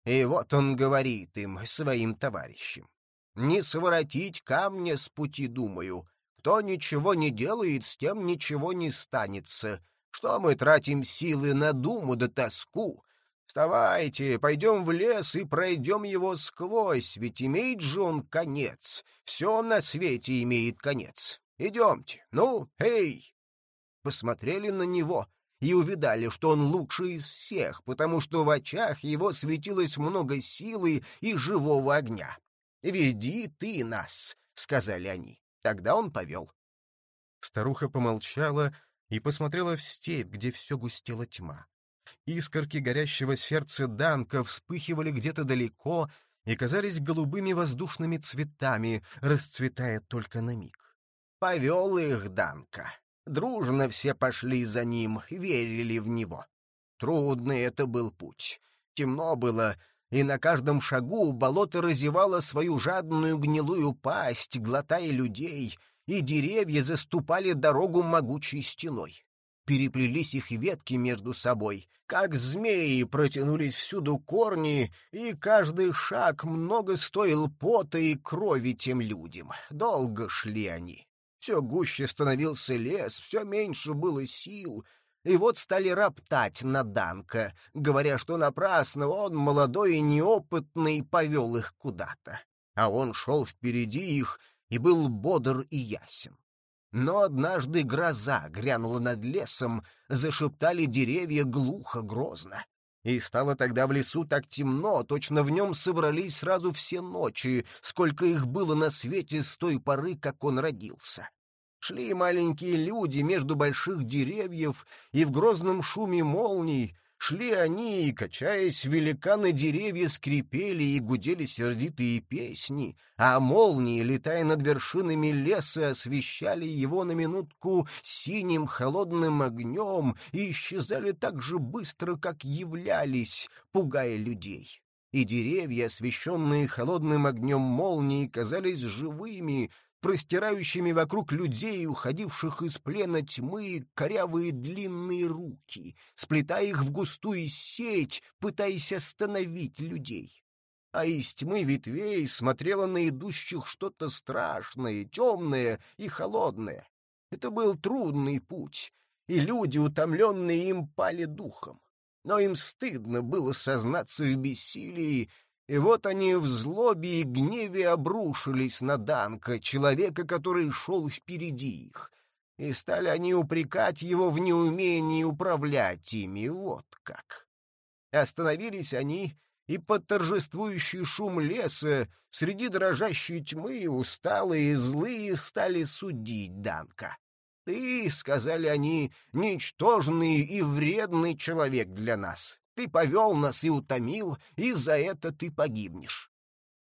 И вот он говорит им, своим товарищам. «Не своротить камня с пути, думаю, кто ничего не делает, с тем ничего не станется. Что мы тратим силы на думу да тоску? Вставайте, пойдем в лес и пройдем его сквозь, ведь имеет же он конец. Все на свете имеет конец. Идемте. Ну, эй!» Посмотрели на него и увидали, что он лучший из всех, потому что в очах его светилось много силы и живого огня. «Веди ты нас», — сказали они. Тогда он повел. Старуха помолчала и посмотрела в степь, где все густела тьма. Искорки горящего сердца Данка вспыхивали где-то далеко и казались голубыми воздушными цветами, расцветая только на миг. Повел их Данка. Дружно все пошли за ним, верили в него. Трудный это был путь. Темно было, и на каждом шагу болото разевало свою жадную гнилую пасть, глотая людей, и деревья заступали дорогу могучей стеной. Переплелись их ветки между собой, как змеи протянулись всюду корни, и каждый шаг много стоил пота и крови тем людям. Долго шли они. Все гуще становился лес, все меньше было сил — и вот стали роптать на Данка, говоря, что напрасно он, молодой и неопытный, повел их куда-то. А он шел впереди их и был бодр и ясен. Но однажды гроза грянула над лесом, зашептали деревья глухо-грозно. И стало тогда в лесу так темно, точно в нем собрались сразу все ночи, сколько их было на свете с той поры, как он родился. Шли маленькие люди между больших деревьев, и в грозном шуме молний шли они, и, качаясь, великаны деревья скрипели и гудели сердитые песни, а молнии, летая над вершинами леса, освещали его на минутку синим холодным огнем и исчезали так же быстро, как являлись, пугая людей. И деревья, освещенные холодным огнем молнии, казались живыми, простирающими вокруг людей, уходивших из плена тьмы, корявые длинные руки, сплетая их в густую сеть, пытаясь остановить людей. А из тьмы ветвей смотрело на идущих что-то страшное, темное и холодное. Это был трудный путь, и люди, утомленные им, пали духом. Но им стыдно было сознаться в бессилии и вот они в злобе и гневе обрушились на Данка, человека, который шел впереди их. И стали они упрекать его в неумении управлять ими, вот как. Остановились они, и под торжествующий шум леса среди дрожащей тьмы усталые и злые стали судить Данка. «Ты, — сказали они, — ничтожный и вредный человек для нас. Ты повел нас и утомил, и за это ты погибнешь.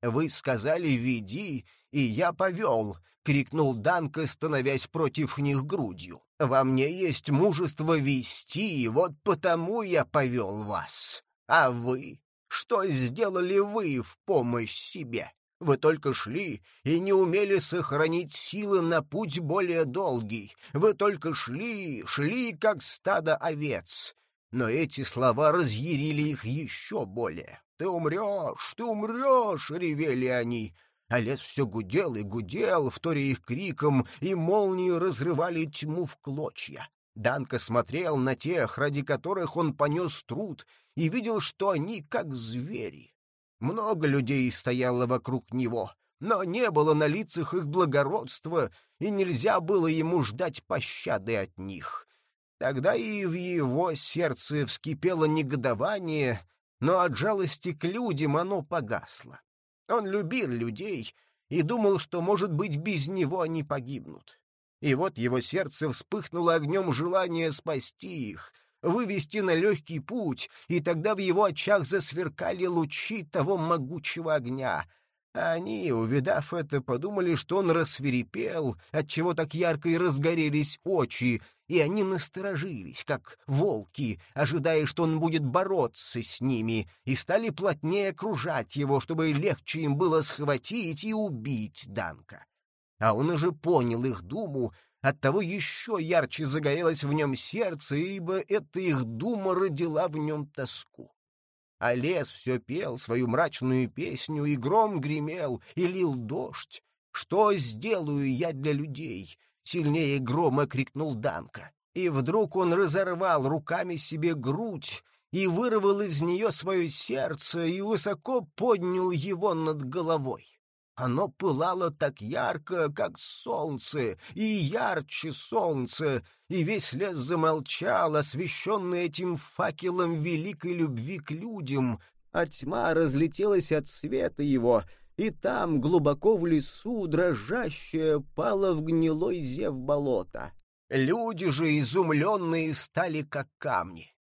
Вы сказали «веди», и я повел, — крикнул Данка, становясь против них грудью. Во мне есть мужество вести, вот потому я повел вас. А вы? Что сделали вы в помощь себе? Вы только шли и не умели сохранить силы на путь более долгий. Вы только шли, шли, как стадо овец. Но эти слова разъярили их еще более. «Ты умрешь! Ты умрешь!» — ревели они. А лес все гудел и гудел, вторя их криком, и молнии разрывали тьму в клочья. Данка смотрел на тех, ради которых он понес труд, и видел, что они как звери. Много людей стояло вокруг него, но не было на лицах их благородства, и нельзя было ему ждать пощады от них. Тогда и в его сердце вскипело негодование, но от жалости к людям оно погасло. Он любил людей и думал, что, может быть, без него они погибнут. И вот его сердце вспыхнуло огнем желания спасти их, вывести на легкий путь, и тогда в его очах засверкали лучи того могучего огня. Они, увидав это, подумали, что он рассверепел, отчего так ярко и разгорелись очи, и они насторожились, как волки, ожидая, что он будет бороться с ними, и стали плотнее окружать его, чтобы легче им было схватить и убить Данка. А он уже понял их думу, оттого еще ярче загорелось в нем сердце, ибо эта их дума родила в нем тоску. А лес все пел свою мрачную песню, и гром гремел, и лил дождь. «Что сделаю я для людей?» — сильнее грома крикнул Данка. И вдруг он разорвал руками себе грудь и вырвал из нее свое сердце и высоко поднял его над головой. Оно пылало так ярко, как солнце, и ярче солнца, и весь лес замолчал, освещенный этим факелом великой любви к людям, а тьма разлетелась от света его, и там, глубоко в лесу, дрожащая пала в гнилой зев болота. Люди же, изумленные, стали как камни.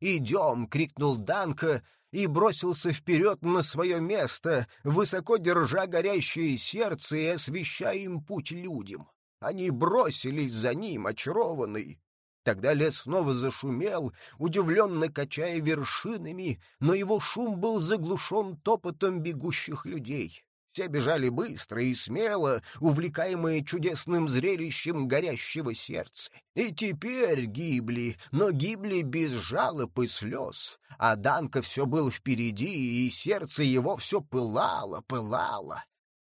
«Идем!» — крикнул Данка — и бросился вперед на свое место, высоко держа горящее сердце и освещая им путь людям. Они бросились за ним, очарованный. Тогда лес снова зашумел, удивленно качая вершинами, но его шум был заглушен топотом бегущих людей. Все бежали быстро и смело, увлекаемые чудесным зрелищем горящего сердца. И теперь гибли, но гибли без жалоб и слез. А Данка все был впереди, и сердце его все пылало, пылало.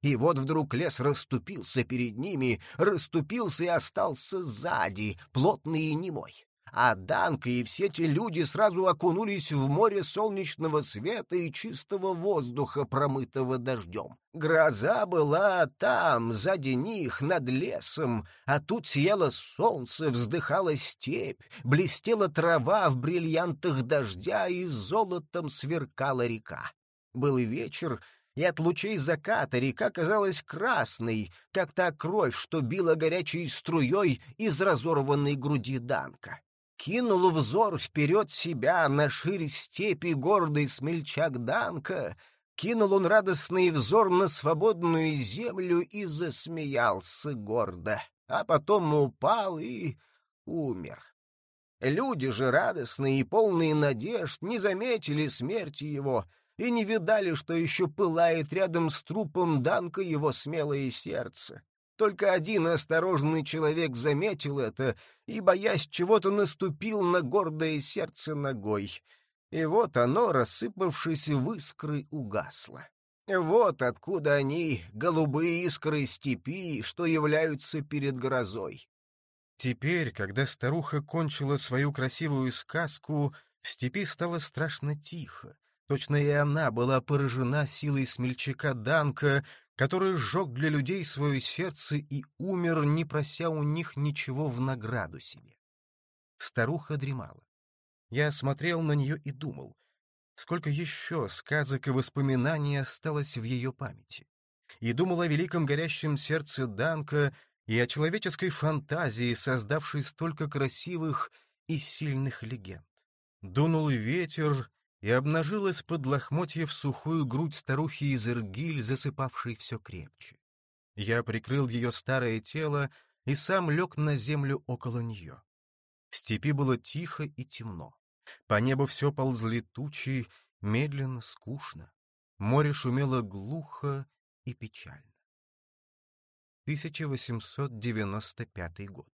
И вот вдруг лес расступился перед ними, расступился и остался сзади, плотный и немой а Данка и все те люди сразу окунулись в море солнечного света и чистого воздуха, промытого дождем. Гроза была там, сзади них, над лесом, а тут сияло солнце, вздыхала степь, блестела трава в бриллиантах дождя и золотом сверкала река. Был вечер, и от лучей заката река казалась красной, как та кровь, что била горячей струей из разорванной груди Данка кинул взор вперед себя на ширь степи гордый смельчак Данка, кинул он радостный взор на свободную землю и засмеялся гордо, а потом упал и умер. Люди же радостные и полные надежд не заметили смерти его и не видали, что еще пылает рядом с трупом Данка его смелое сердце. Только один осторожный человек заметил это и, боясь чего-то, наступил на гордое сердце ногой. И вот оно, рассыпавшись в искры, угасло. Вот откуда они, голубые искры степи, что являются перед грозой. Теперь, когда старуха кончила свою красивую сказку, в степи стало страшно тихо. Точно и она была поражена силой смельчака Данка, который сжег для людей свое сердце и умер, не прося у них ничего в награду себе. Старуха дремала. Я смотрел на нее и думал, сколько еще сказок и воспоминаний осталось в ее памяти. И думал о великом горящем сердце Данка и о человеческой фантазии, создавшей столько красивых и сильных легенд. Дунул ветер, и обнажилась под лохмотьев сухую грудь старухи из Иргиль, засыпавшей все крепче. Я прикрыл ее старое тело и сам лег на землю около нее. В степи было тихо и темно. По небу все ползли тучи, медленно, скучно. Море шумело глухо и печально. 1895 год.